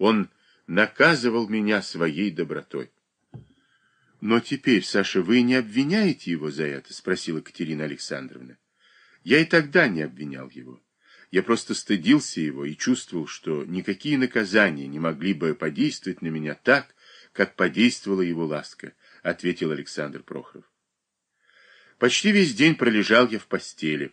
Он наказывал меня своей добротой. Но теперь, Саша, вы не обвиняете его за это? Спросила Катерина Александровна. Я и тогда не обвинял его. Я просто стыдился его и чувствовал, что никакие наказания не могли бы подействовать на меня так, как подействовала его ласка, ответил Александр Прохоров. Почти весь день пролежал я в постели.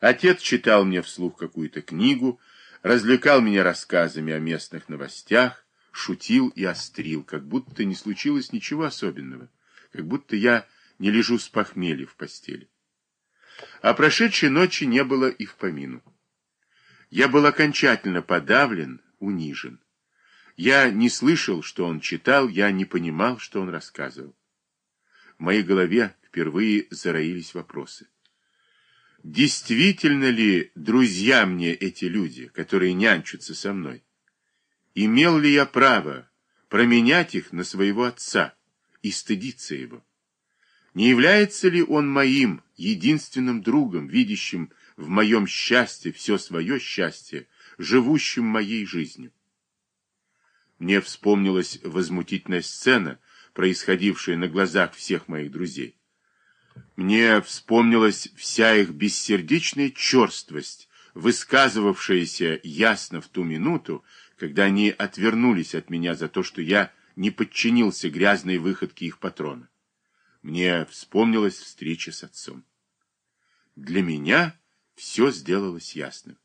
Отец читал мне вслух какую-то книгу, развлекал меня рассказами о местных новостях, шутил и острил, как будто не случилось ничего особенного, как будто я не лежу с похмелья в постели. А прошедшей ночи не было и в помину. Я был окончательно подавлен, унижен. Я не слышал, что он читал, я не понимал, что он рассказывал. В моей голове впервые зароились вопросы. Действительно ли друзья мне эти люди, которые нянчатся со мной? Имел ли я право променять их на своего отца и стыдиться его? Не является ли он моим единственным другом, видящим в моем счастье все свое счастье, живущим моей жизнью? Мне вспомнилась возмутительная сцена, происходившая на глазах всех моих друзей. Мне вспомнилась вся их бессердечная черствость, высказывавшаяся ясно в ту минуту, когда они отвернулись от меня за то, что я не подчинился грязной выходке их патрона. Мне вспомнилась встреча с отцом. Для меня все сделалось ясным.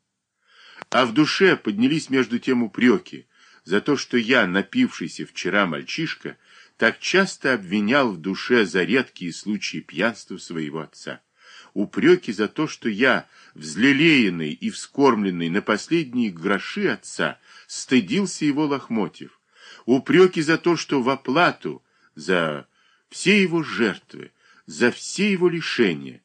А в душе поднялись между тем упреки за то, что я, напившийся вчера мальчишка, так часто обвинял в душе за редкие случаи пьянства своего отца. Упреки за то, что я, взлелеянный и вскормленный на последние гроши отца, стыдился его лохмотьев. Упреки за то, что в оплату за все его жертвы, за все его лишения,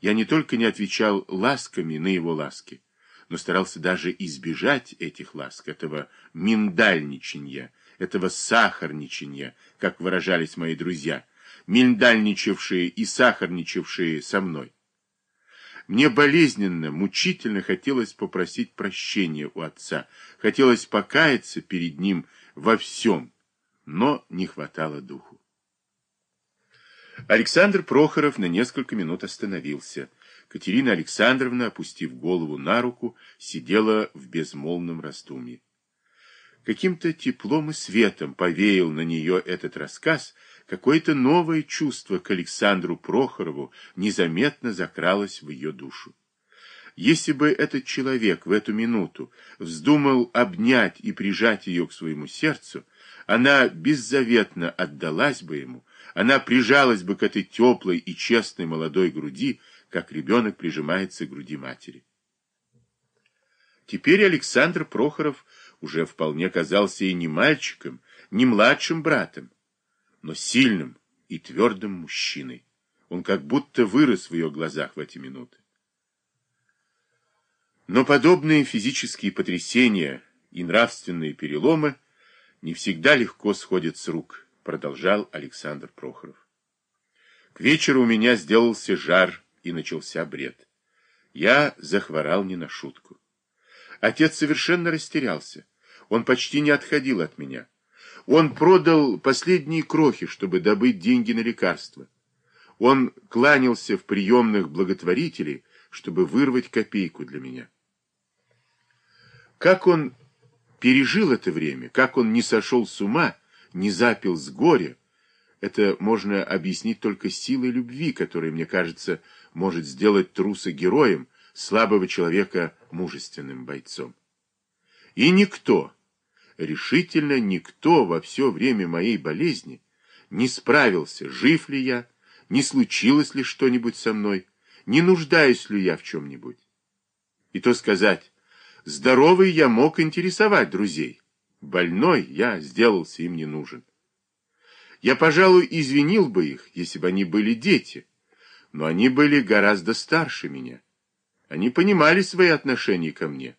я не только не отвечал ласками на его ласки, но старался даже избежать этих ласк, этого миндальничанья, этого сахарничанья, как выражались мои друзья, миндальничавшие и сахарничавшие со мной. Мне болезненно, мучительно хотелось попросить прощения у отца, хотелось покаяться перед ним во всем, но не хватало духу. Александр Прохоров на несколько минут остановился. Катерина Александровна, опустив голову на руку, сидела в безмолвном раздумье. Каким-то теплом и светом повеял на нее этот рассказ, какое-то новое чувство к Александру Прохорову незаметно закралось в ее душу. Если бы этот человек в эту минуту вздумал обнять и прижать ее к своему сердцу, она беззаветно отдалась бы ему, она прижалась бы к этой теплой и честной молодой груди, как ребенок прижимается к груди матери. Теперь Александр Прохоров уже вполне казался и не мальчиком, не младшим братом, но сильным и твердым мужчиной. Он как будто вырос в ее глазах в эти минуты. Но подобные физические потрясения и нравственные переломы не всегда легко сходят с рук, продолжал Александр Прохоров. К вечеру у меня сделался жар и начался бред. Я захворал не на шутку. Отец совершенно растерялся. Он почти не отходил от меня. Он продал последние крохи, чтобы добыть деньги на лекарства. Он кланялся в приемных благотворителей, чтобы вырвать копейку для меня. Как он пережил это время, как он не сошел с ума, не запил с горя, это можно объяснить только силой любви, которая, мне кажется, может сделать труса героем, слабого человека мужественным бойцом. И никто, решительно никто во все время моей болезни не справился, жив ли я, не случилось ли что-нибудь со мной, не нуждаюсь ли я в чем-нибудь. И то сказать, здоровый я мог интересовать друзей, больной я сделался им не нужен. Я, пожалуй, извинил бы их, если бы они были дети, но они были гораздо старше меня. Они понимали свои отношения ко мне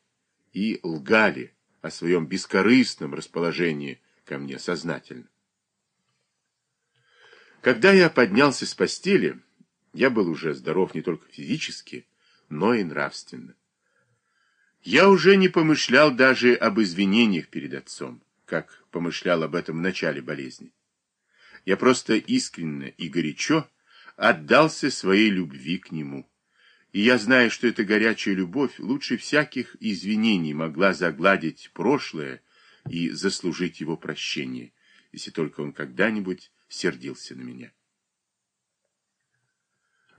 и лгали о своем бескорыстном расположении ко мне сознательно. Когда я поднялся с постели, я был уже здоров не только физически, но и нравственно. Я уже не помышлял даже об извинениях перед отцом, как помышлял об этом в начале болезни. Я просто искренне и горячо отдался своей любви к нему. И я знаю, что эта горячая любовь лучше всяких извинений могла загладить прошлое и заслужить его прощение, если только он когда-нибудь сердился на меня.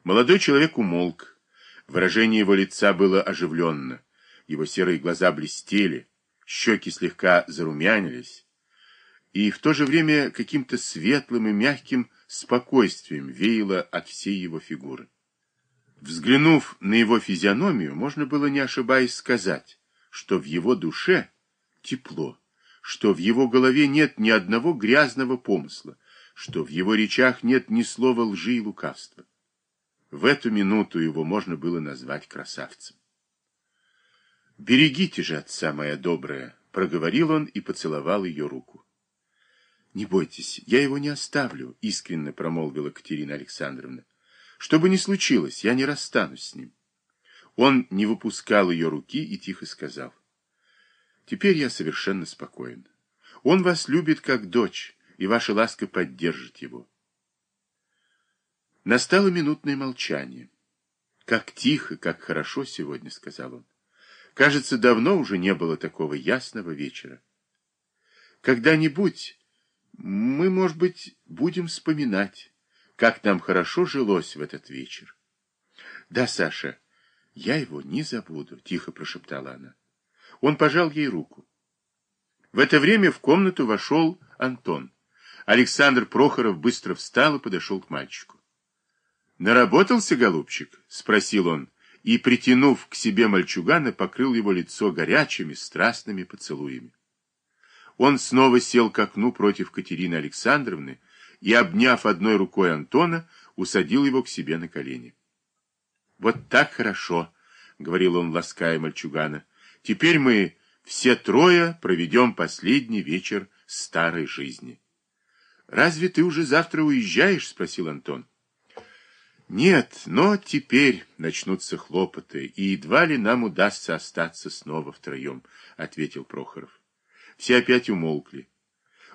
Молодой человек умолк. Выражение его лица было оживленно. Его серые глаза блестели, щеки слегка зарумянились. И в то же время каким-то светлым и мягким спокойствием веяло от всей его фигуры. Взглянув на его физиономию, можно было, не ошибаясь, сказать, что в его душе тепло, что в его голове нет ни одного грязного помысла, что в его речах нет ни слова лжи и лукавства. В эту минуту его можно было назвать красавцем. «Берегите же отца, моя добрая», — проговорил он и поцеловал ее руку. «Не бойтесь, я его не оставлю», — искренне промолвила Катерина Александровна. «Что бы ни случилось, я не расстанусь с ним». Он не выпускал ее руки и тихо сказал. «Теперь я совершенно спокоен. Он вас любит как дочь, и ваша ласка поддержит его». Настало минутное молчание. «Как тихо, как хорошо сегодня», — сказал он. Кажется, давно уже не было такого ясного вечера. Когда-нибудь мы, может быть, будем вспоминать, как нам хорошо жилось в этот вечер. Да, Саша, я его не забуду, тихо прошептала она. Он пожал ей руку. В это время в комнату вошел Антон. Александр Прохоров быстро встал и подошел к мальчику. «Наработался, голубчик?» — спросил он, и, притянув к себе мальчугана, покрыл его лицо горячими, страстными поцелуями. Он снова сел к окну против Катерины Александровны и, обняв одной рукой Антона, усадил его к себе на колени. «Вот так хорошо», — говорил он, лаская мальчугана. «Теперь мы все трое проведем последний вечер старой жизни». «Разве ты уже завтра уезжаешь?» — спросил Антон. Нет, но теперь начнутся хлопоты, и едва ли нам удастся остаться снова втроем, — ответил Прохоров. Все опять умолкли.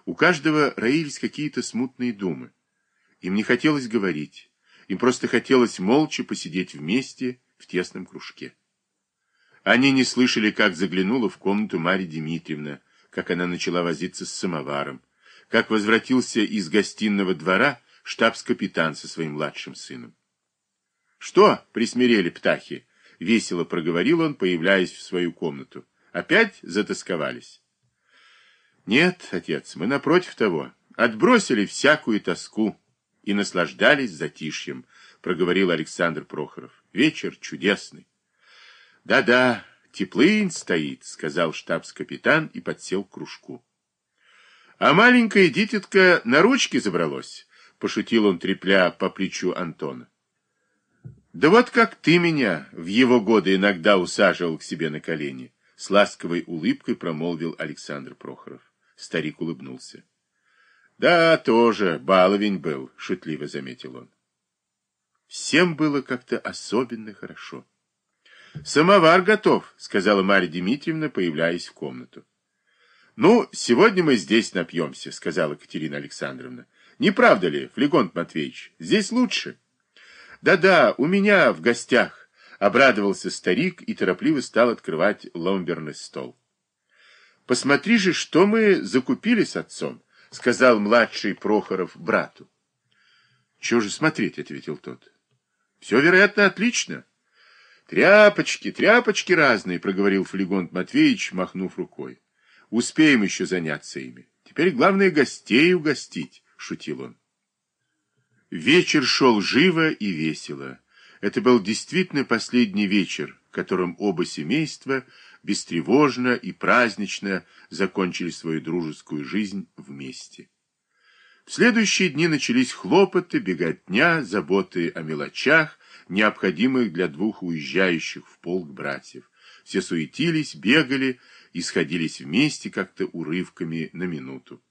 У каждого роились какие-то смутные думы. Им не хотелось говорить, им просто хотелось молча посидеть вместе в тесном кружке. Они не слышали, как заглянула в комнату Марья Дмитриевна, как она начала возиться с самоваром, как возвратился из гостиного двора штабс-капитан со своим младшим сыном. «Что?» — присмирели птахи. Весело проговорил он, появляясь в свою комнату. «Опять затасковались?» «Нет, отец, мы напротив того. Отбросили всякую тоску и наслаждались затишьем», — проговорил Александр Прохоров. «Вечер чудесный». «Да-да, теплынь стоит», — сказал штабс-капитан и подсел к кружку. «А маленькая дитятка на ручки забралась», — пошутил он, трепля по плечу Антона. Да вот как ты меня в его годы иногда усаживал к себе на колени, с ласковой улыбкой промолвил Александр Прохоров. Старик улыбнулся. Да, тоже баловень был, шутливо заметил он. Всем было как-то особенно хорошо. «Самовар готов», — сказала Марья Дмитриевна, появляясь в комнату. «Ну, сегодня мы здесь напьемся», — сказала Катерина Александровна. «Не правда ли, Флегонт Матвеевич? Здесь лучше». «Да-да, у меня в гостях», — обрадовался старик и торопливо стал открывать ломберный стол. «Посмотри же, что мы закупили с отцом», — сказал младший Прохоров брату. «Чего же смотреть?» — ответил тот. «Все, вероятно, отлично». «Тряпочки, тряпочки разные», — проговорил Флегонт Матвеевич, махнув рукой. «Успеем еще заняться ими. Теперь главное гостей угостить», — шутил он. Вечер шел живо и весело. Это был действительно последний вечер, которым оба семейства бестревожно и празднично закончили свою дружескую жизнь вместе. В следующие дни начались хлопоты, беготня, заботы о мелочах, необходимых для двух уезжающих в полк братьев. Все суетились, бегали и сходились вместе как-то урывками на минуту.